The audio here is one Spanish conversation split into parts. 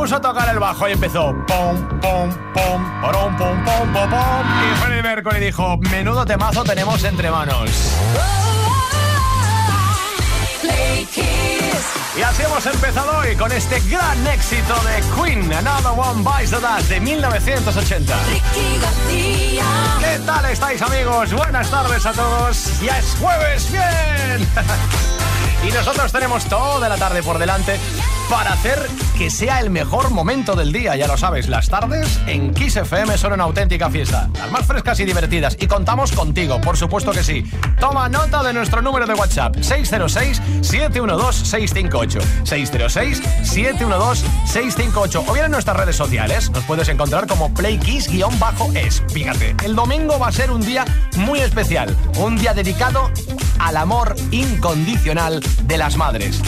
Puso a tocar el bajo y empezó pom, pom, pom, pom, pom, pom, pom, pom. Y Freddie Mercury dijo, menudo temazo tenemos entre manos. Y así hemos empezado hoy con este gran éxito de Queen, Another One Bites the Dust de 1980. ¿Qué tal estáis amigos? Buenas tardes a todos. Ya es jueves, bien. y nosotros tenemos toda la tarde por delante para hacer que sea el mejor momento del día. Ya lo sabes, las tardes en Kiss FM son una auténtica fiesta. Las más frescas y divertidas. Y contamos contigo, por supuesto que sí. Toma nota de nuestro número de WhatsApp: 606-712-658. 606-712-658. O bien en nuestras redes sociales. Nos puedes encontrar como PlayKiss-es. Fíjate, el domingo va a ser un día muy especial. Un día dedicado al amor incondicional de las madres.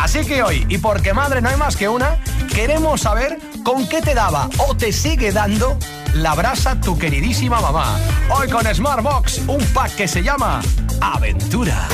Así que hoy, y porque madre no hay más que una, queremos saber con qué te daba o te sigue dando la brasa tu queridísima mamá. Hoy con Smartbox, un pack que se llama Aventura.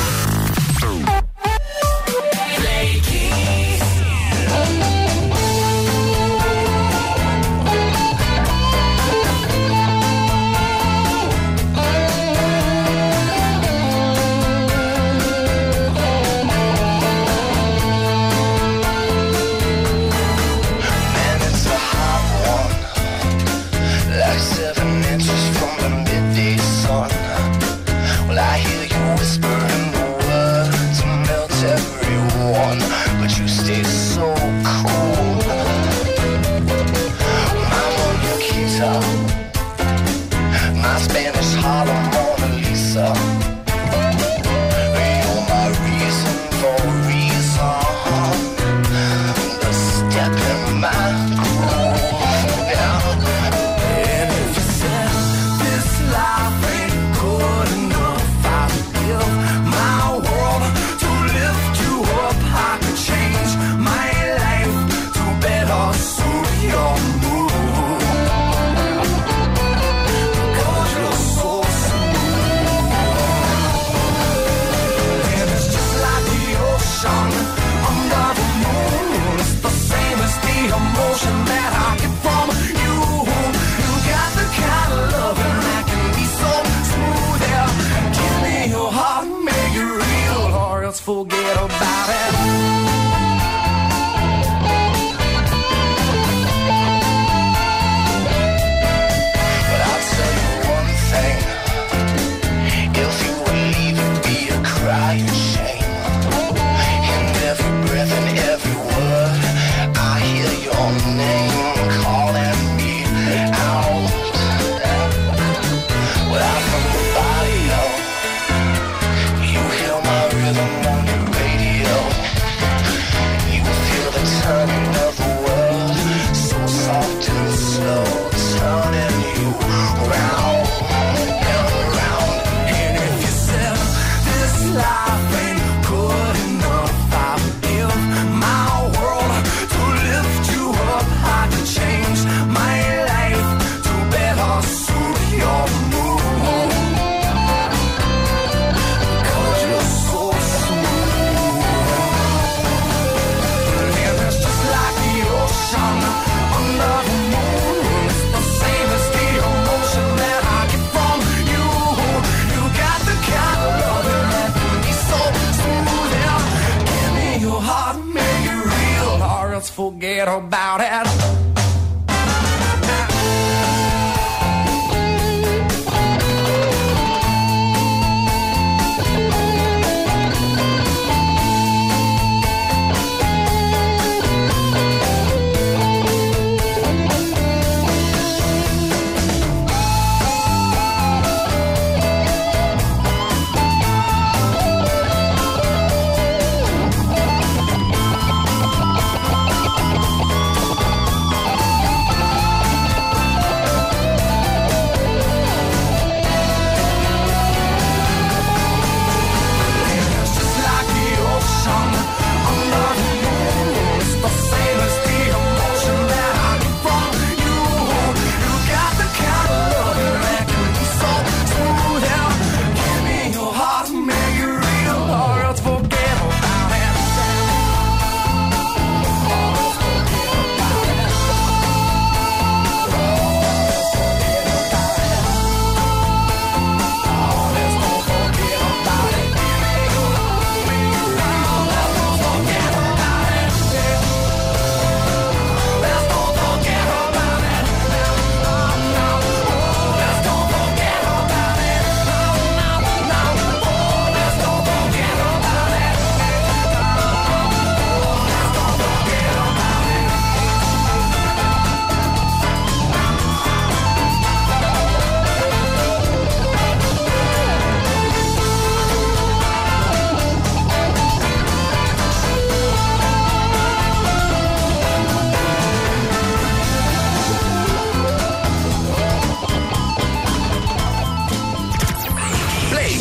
forget about it.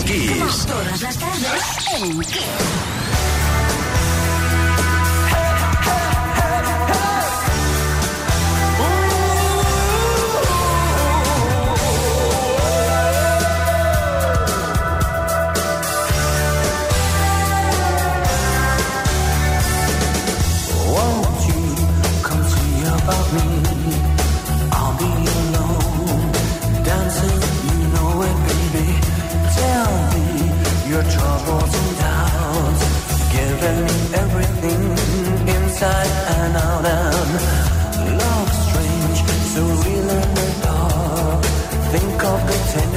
Your troubles and doubts.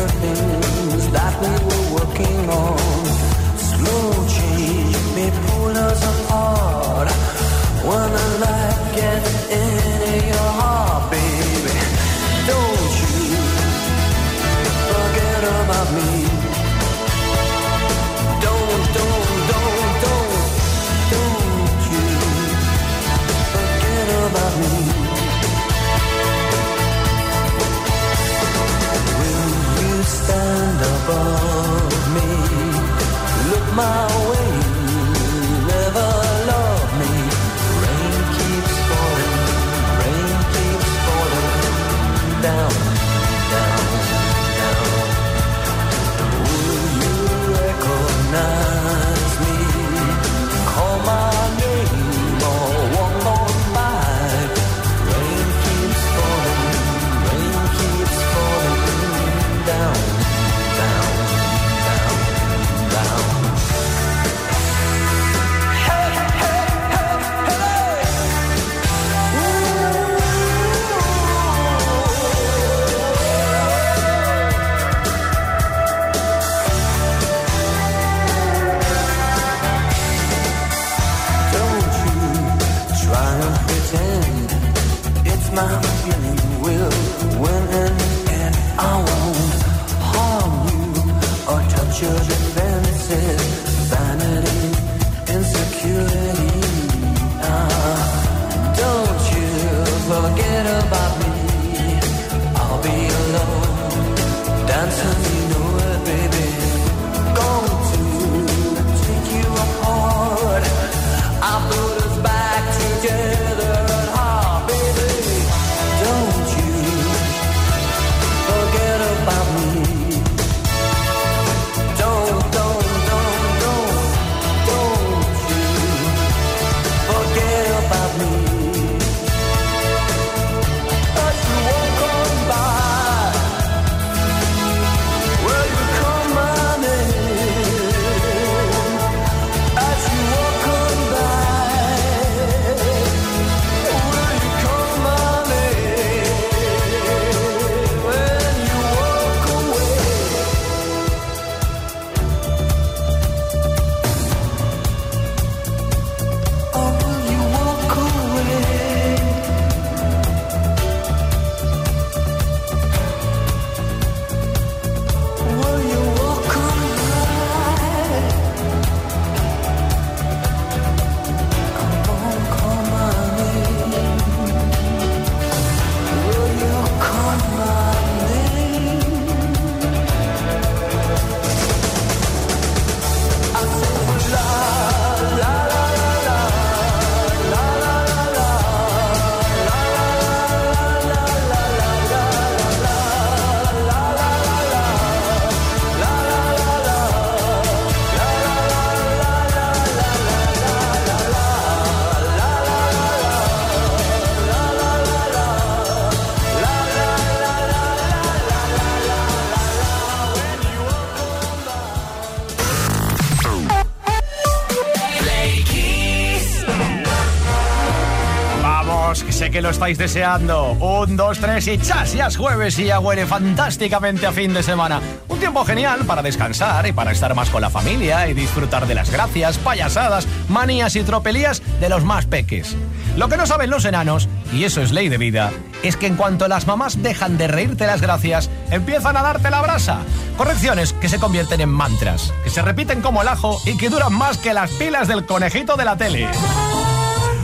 things that we were working on. Slow change may pull us apart when the light gets in. mão. Estáis deseando. Un, dos, tres y chas, ya es jueves y ya huele fantásticamente a fin de semana. Un tiempo genial para descansar y para estar más con la familia y disfrutar de las gracias, payasadas, manías y tropelías de los más peques. Lo que no saben los enanos, y eso es ley de vida, es que en cuanto las mamás dejan de reírte las gracias, empiezan a darte la brasa. Correcciones que se convierten en mantras, que se repiten como el ajo y que duran más que las pilas del conejito de la tele.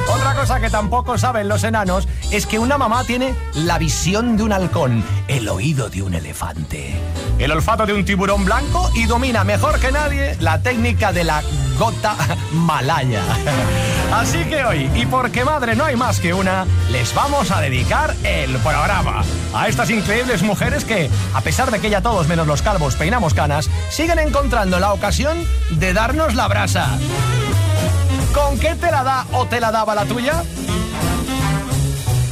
Otra cosa que tampoco saben los enanos es que una mamá tiene la visión de un halcón, el oído de un elefante, el olfato de un tiburón blanco y domina mejor que nadie la técnica de la gota malaya. Así que hoy, y porque madre no hay más que una, les vamos a dedicar el programa a estas increíbles mujeres que, a pesar de que ya todos menos los calvos peinamos canas, siguen encontrando la ocasión de darnos la brasa. ¿Con qué te la da o te la daba la tuya?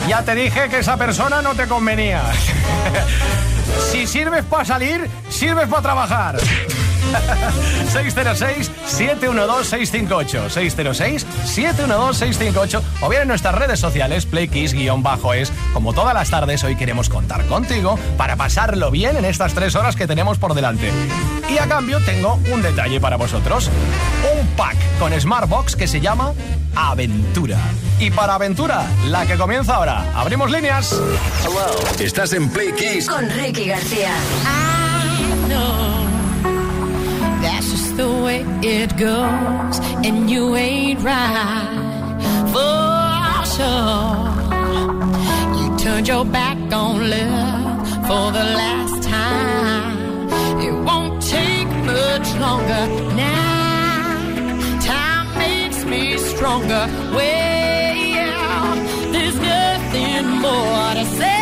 Ya te dije que esa persona no te convenía. si sirves para salir, sirves para trabajar. 606-712-658. 606-712-658. O bien en nuestras redes sociales, playkiss-es. Como todas las tardes, hoy queremos contar contigo para pasarlo bien en estas tres horas que tenemos por delante. Y a cambio, tengo un detalle para vosotros: un pack con Smartbox que se llama Aventura. Y para Aventura, la que comienza ahora. Abrimos líneas. Estás en Play Kiss con Ricky García. That's the way it goes, and you ain't right for sure. You turned your back on love for the last time. It won't take much longer now. Time makes me stronger. Well, there's nothing more to say.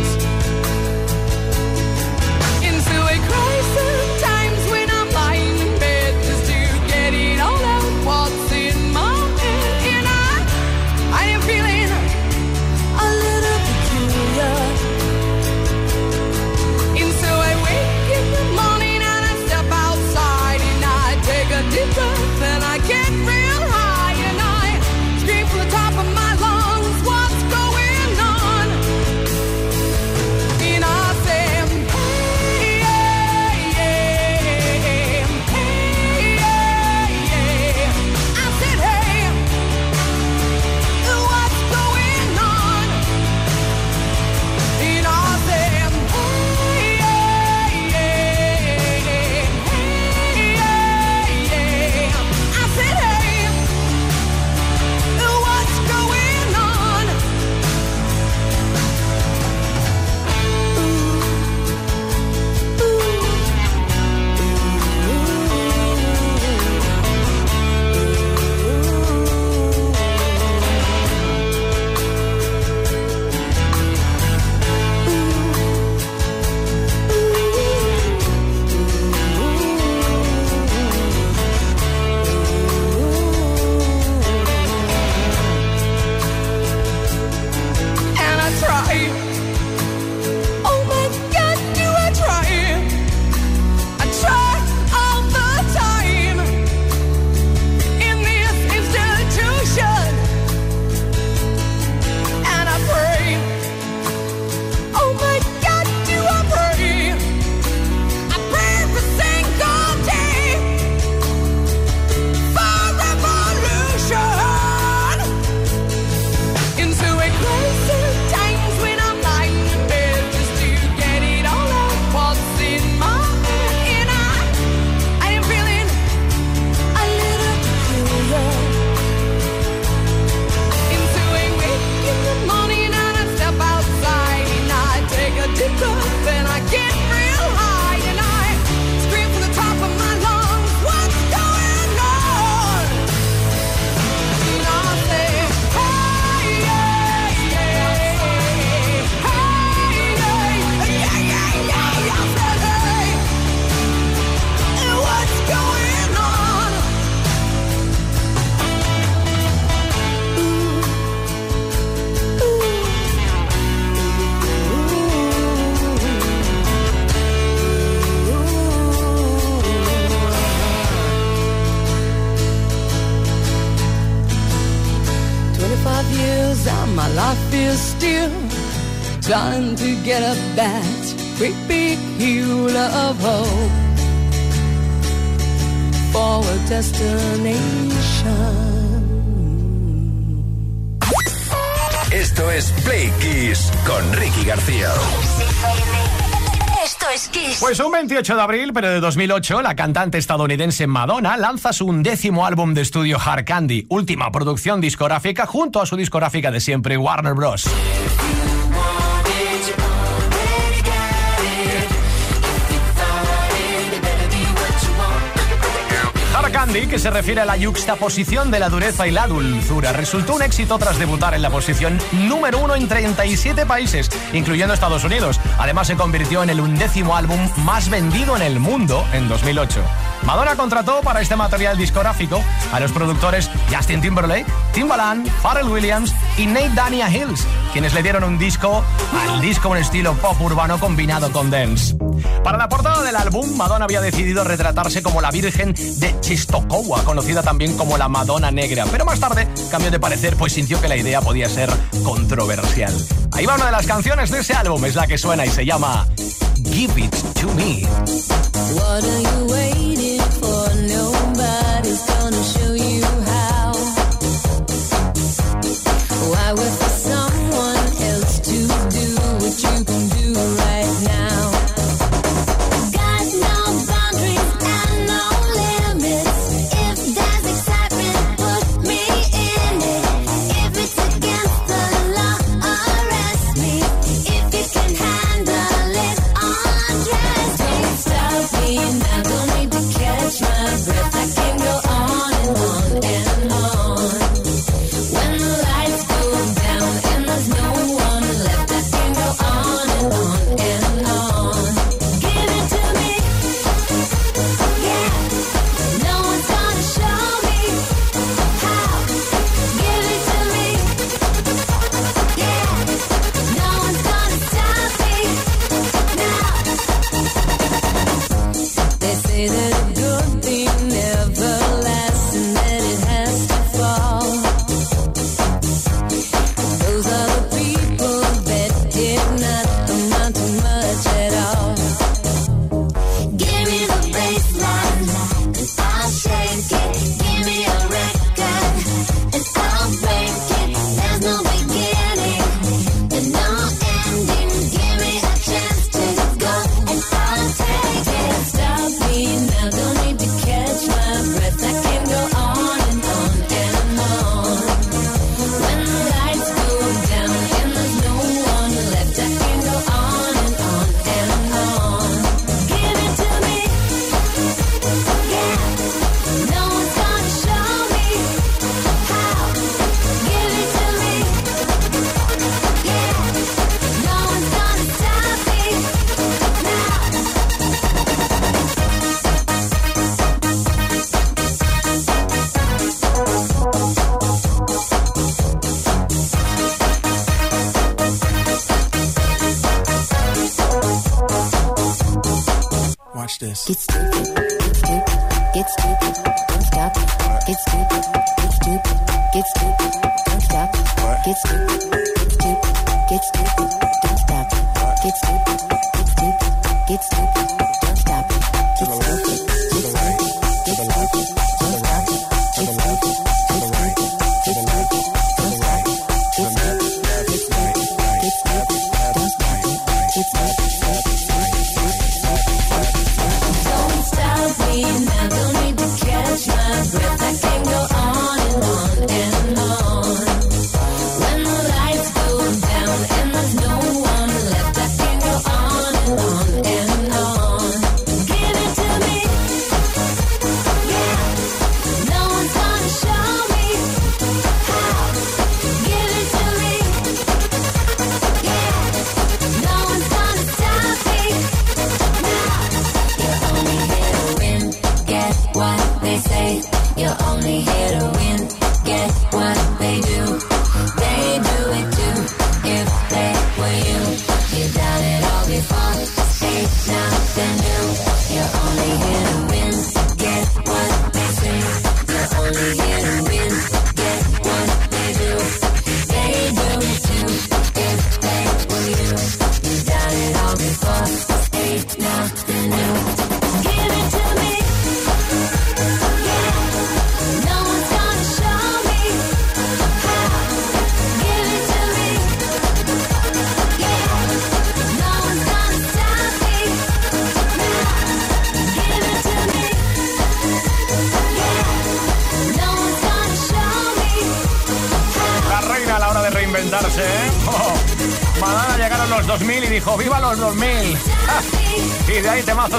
Life is still trying to get up that great big hill of hope for a destination. Esto es Play Kiss con Ricky García. Pues un 28 de abril, pero de 2008, la cantante estadounidense Madonna lanza su undécimo álbum de estudio Hard Candy, última producción discográfica junto a su discográfica de siempre Warner Bros. Candy, que se refiere a la yuxtaposición de la dureza y la dulzura, resultó un éxito tras debutar en la posición número uno en 37 países, incluyendo Estados Unidos. Además, se convirtió en el undécimo álbum más vendido en el mundo en 2008. Madonna contrató para este material discográfico a los productores Justin Timberlake, Timbaland, Pharrell Williams y Nate Dania Hills, quienes le dieron un disco al disco un estilo pop urbano combinado con dance. Para la portada del álbum, Madonna había decidido retratarse como la Virgen de Chistokowa, conocida también como la Madonna Negra, pero más tarde cambió de parecer pues sintió que la idea podía ser controversial. Ahí va una de las canciones de ese álbum, es la que suena y se llama Give It To Me. You're only here to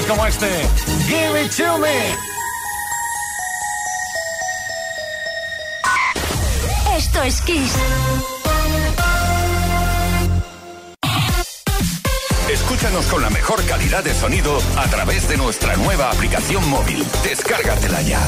como este. Give it to me. Esto es Kiss. Escúchanos con la mejor calidad de sonido a través de nuestra nueva aplicación móvil. Descárgatela ya.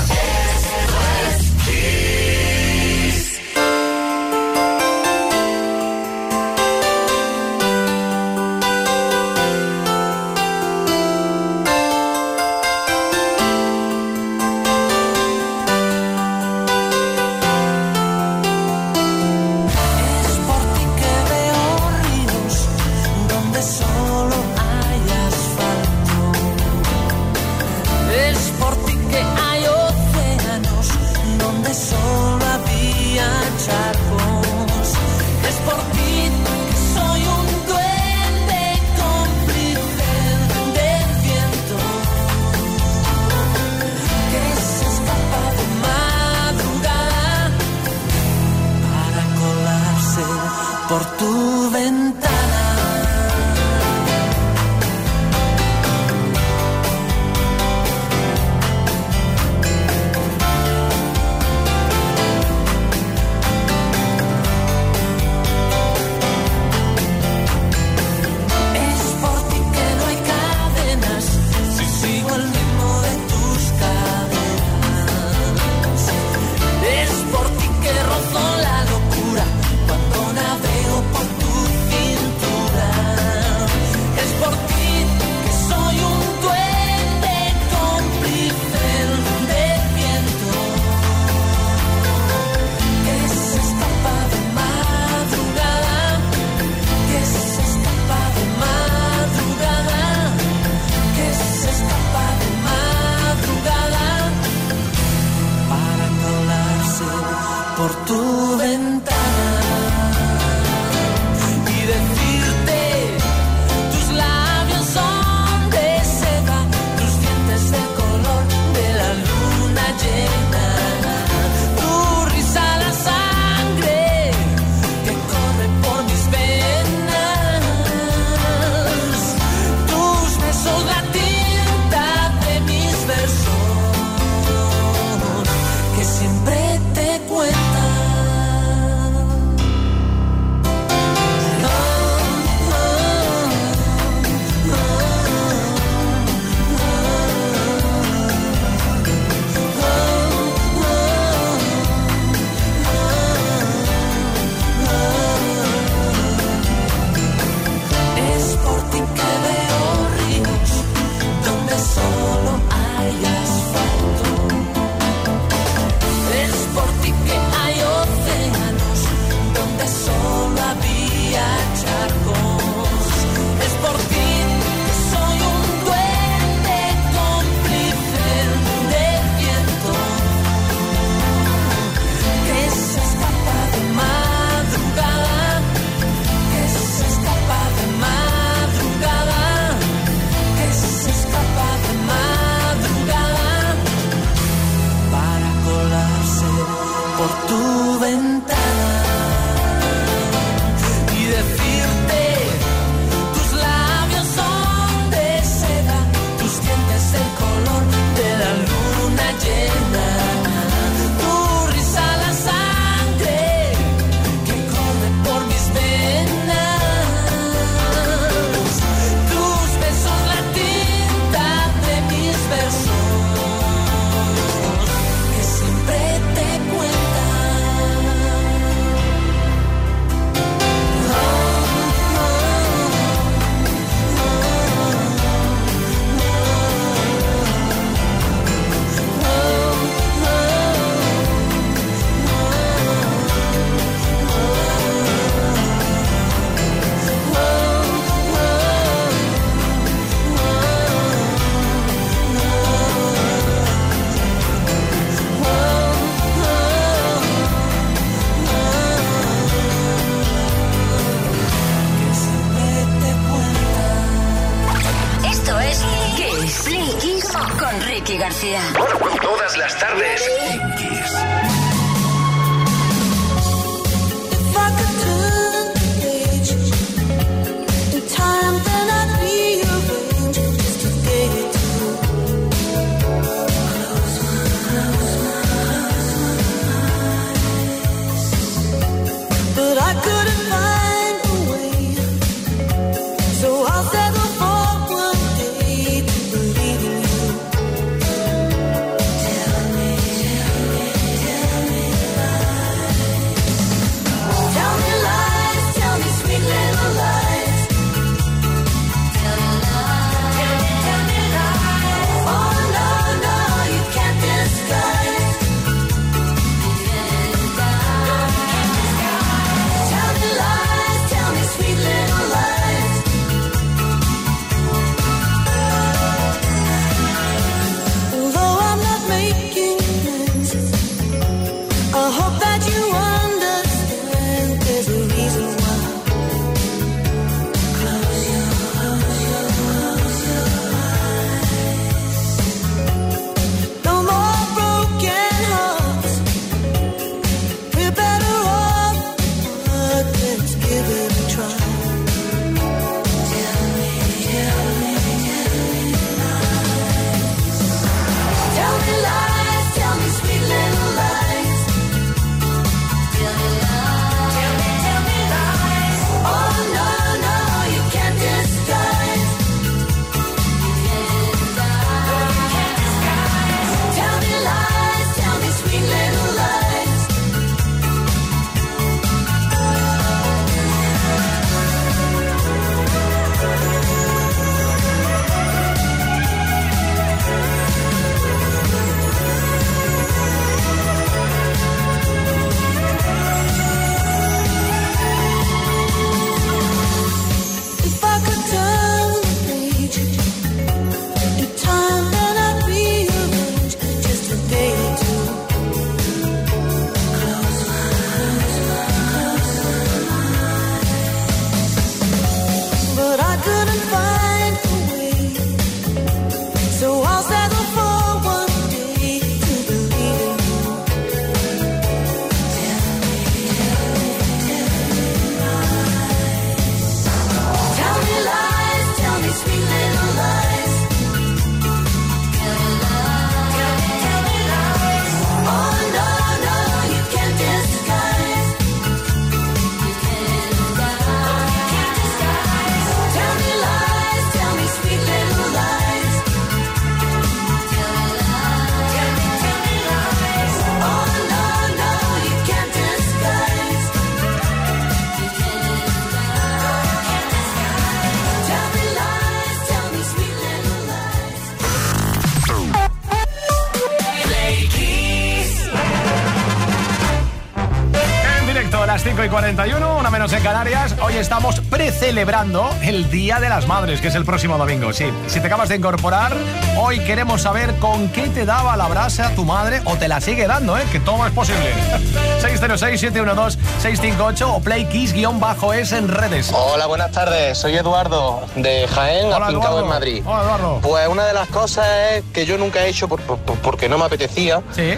Hoy estamos precelebrando el Día de las Madres, que es el próximo domingo. Sí, si te acabas de incorporar, hoy queremos saber con qué te daba la brasa tu madre o te la sigue dando, ¿eh? que todo es posible. 606-712-658 o playkiss-es en redes. Hola, buenas tardes. Soy Eduardo de Jaén, Hola, afincado Eduardo. en Madrid. Hola, Eduardo. Pues una de las cosas es que yo nunca he hecho por- por- por- porque no me apetecía. Sí.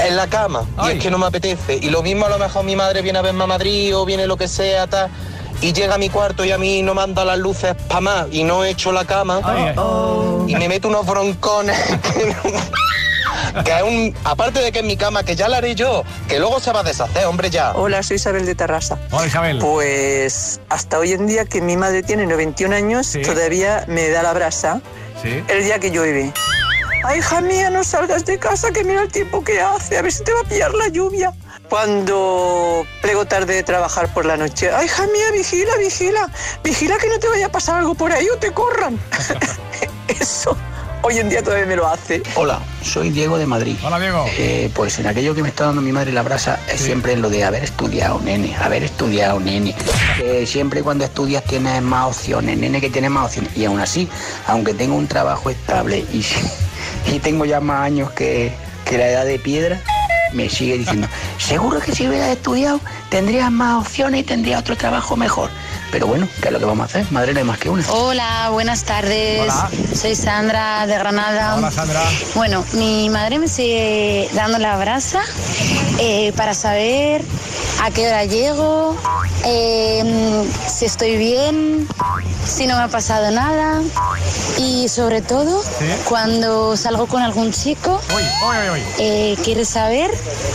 En la cama, Ay. y es que no me apetece. Y lo mismo a lo mejor mi madre viene a verme a Madrid o viene lo que sea, tal, y llega a mi cuarto y a mí no manda las luces para más y no he hecho la cama Ay, y me meto unos broncones que, no- que es un... Aparte de que en mi cama, que ya la haré yo, que luego se va a deshacer, hombre, ya. Hola, soy Isabel de Tarrasa. Hola, Isabel. Pues hasta hoy en día que mi madre tiene 91 años, Sí. todavía me da la brasa Sí. el día que llueve. Ay, hija mía, no salgas de casa, que mira el tiempo que hace, a ver si te va a pillar la lluvia. Cuando plego tarde de trabajar por la noche, ay, hija mía, vigila, vigila, vigila que no te vaya a pasar algo por ahí o te corran. Eso hoy en día todavía me lo hace. Hola, soy Diego de Madrid. Hola, Diego. Eh, pues en aquello que me está dando mi madre la brasa es siempre en lo de haber estudiado, nene, haber estudiado, nene. Que siempre cuando estudias tienes más opciones, nene, que tienes más opciones. Y aún así, aunque tengo un trabajo estable y, y tengo ya más años que, que la edad de piedra, me sigue diciendo, seguro que si hubieras estudiado tendrías más opciones y tendrías otro trabajo mejor. Pero bueno, ¿qué es lo que vamos a hacer? Madre no hay más que una. Hola, buenas tardes. Hola. Soy Sandra de Granada. Hola, Sandra. Bueno, mi madre me sigue dando la brasa eh, para saber a qué hora llego, eh, si estoy bien, si no me ha pasado nada y sobre todo cuando salgo con algún chico eh, quiere saber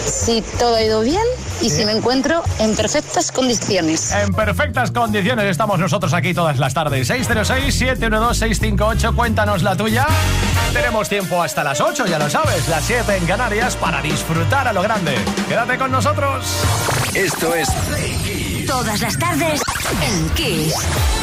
si todo ha ido bien y Sí. si me encuentro en perfectas condiciones. En perfectas condiciones estamos nosotros aquí todas las tardes. 606-712-658, cuéntanos la tuya. Tenemos tiempo hasta las 8, ya lo sabes, las 7 en Canarias para disfrutar a lo grande. Quédate con nosotros. Esto es Todas las tardes en Kiss.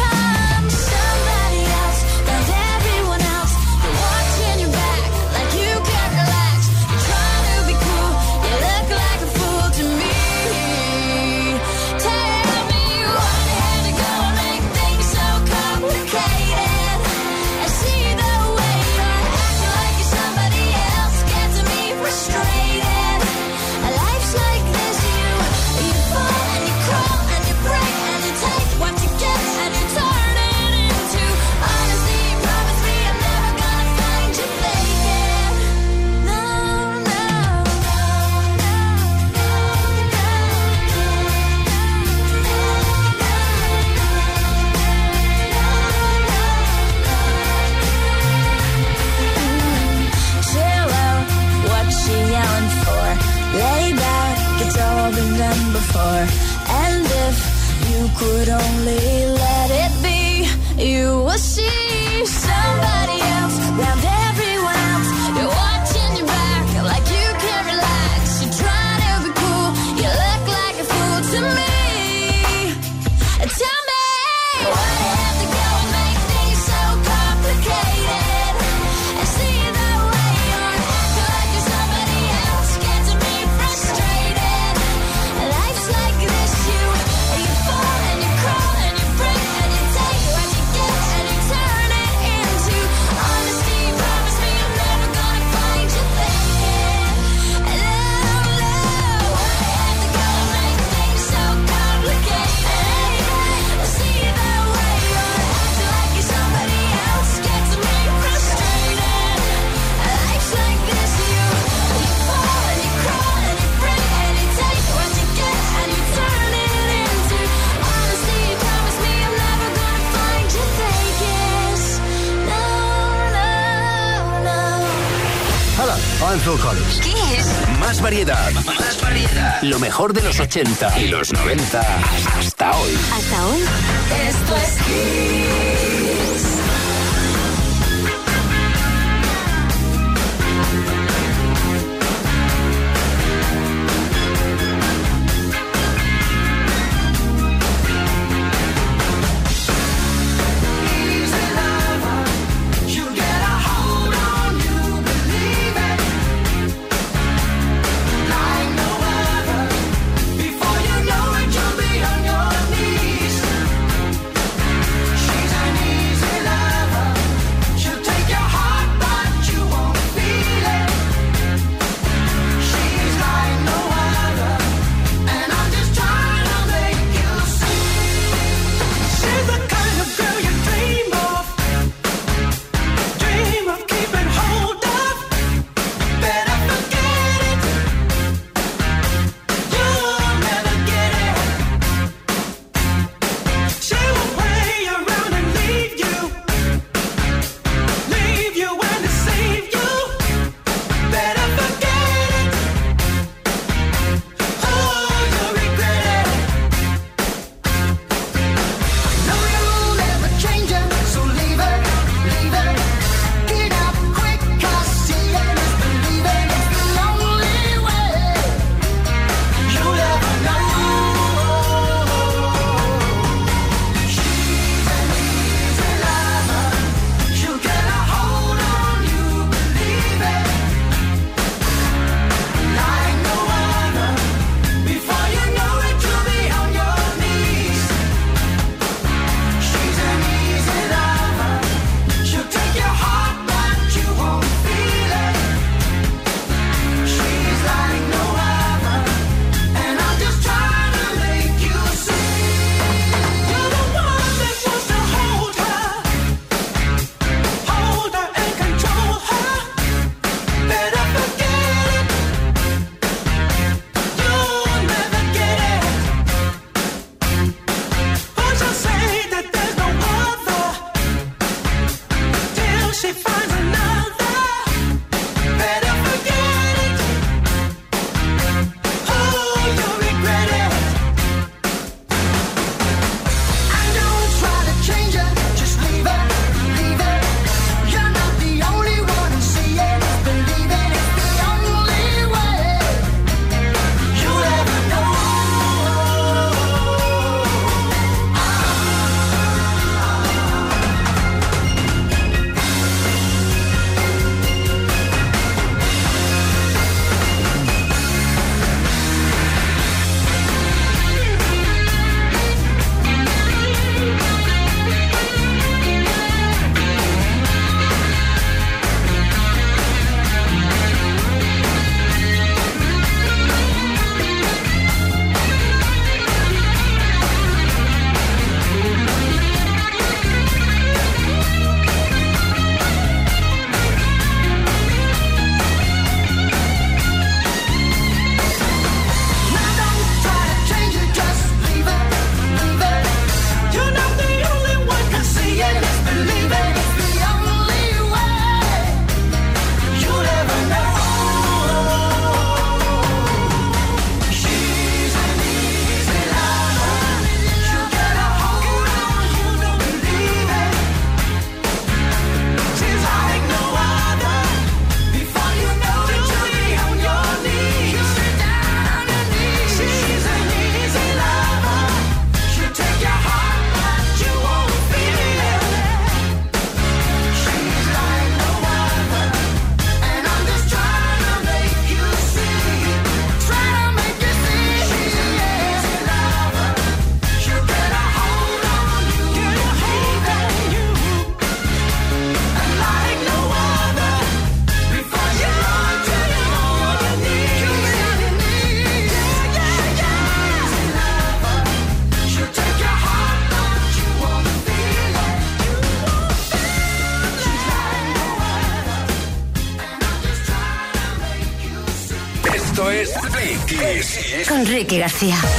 could only Lo mejor de los 80 y los 90 hasta hoy. Hasta hoy. Esto es Ricky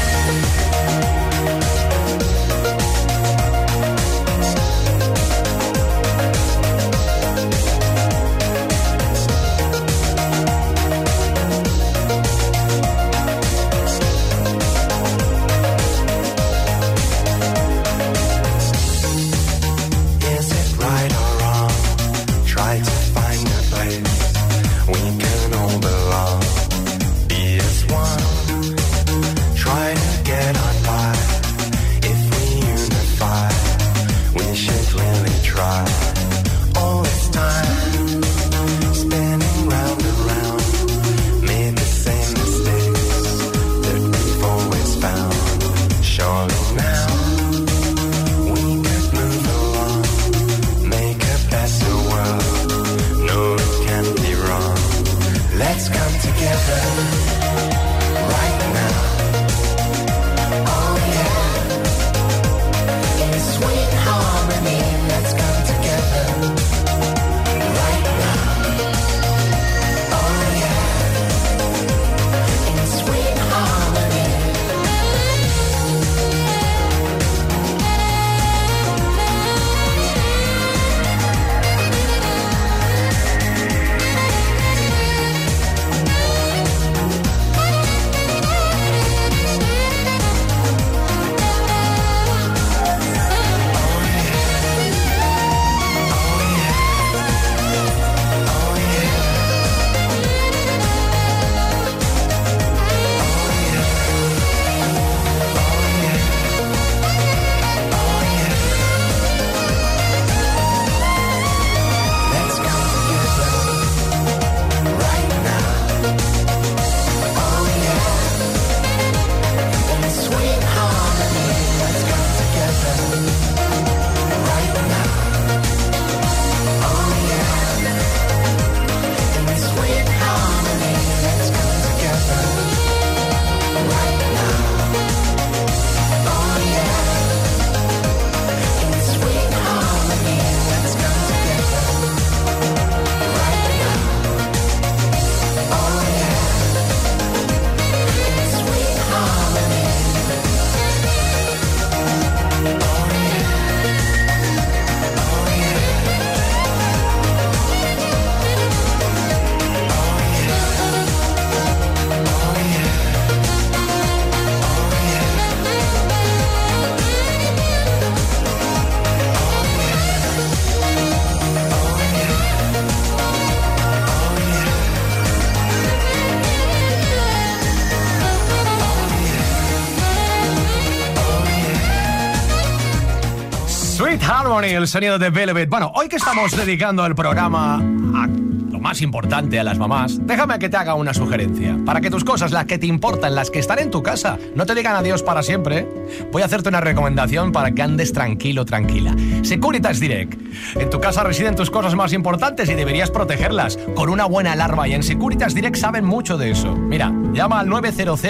El sonido de Velvet. Bueno, hoy que estamos dedicando el programa a lo más importante a las mamás, déjame que te haga una sugerencia. Para que tus cosas, las que te importan, las que están en tu casa, no te digan adiós para siempre, voy a hacerte una recomendación para que andes tranquilo, tranquila. Securitas Direct. En tu casa residen tus cosas más importantes y deberías protegerlas con una buena alarma y en Securitas Direct saben mucho de eso. Mira, llama al 900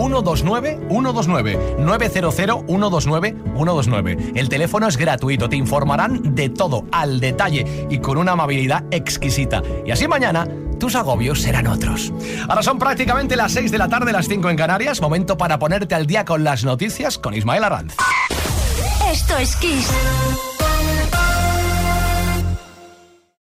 129 129 900 129 129. El teléfono es gratuito, te informarán de todo al detalle y con una amabilidad exquisita. Y así mañana tus agobios serán otros. Ahora son prácticamente las 6 de la tarde, las 5 en Canarias, momento para ponerte al día con las noticias con Ismael Arranz. Esto es Kiss.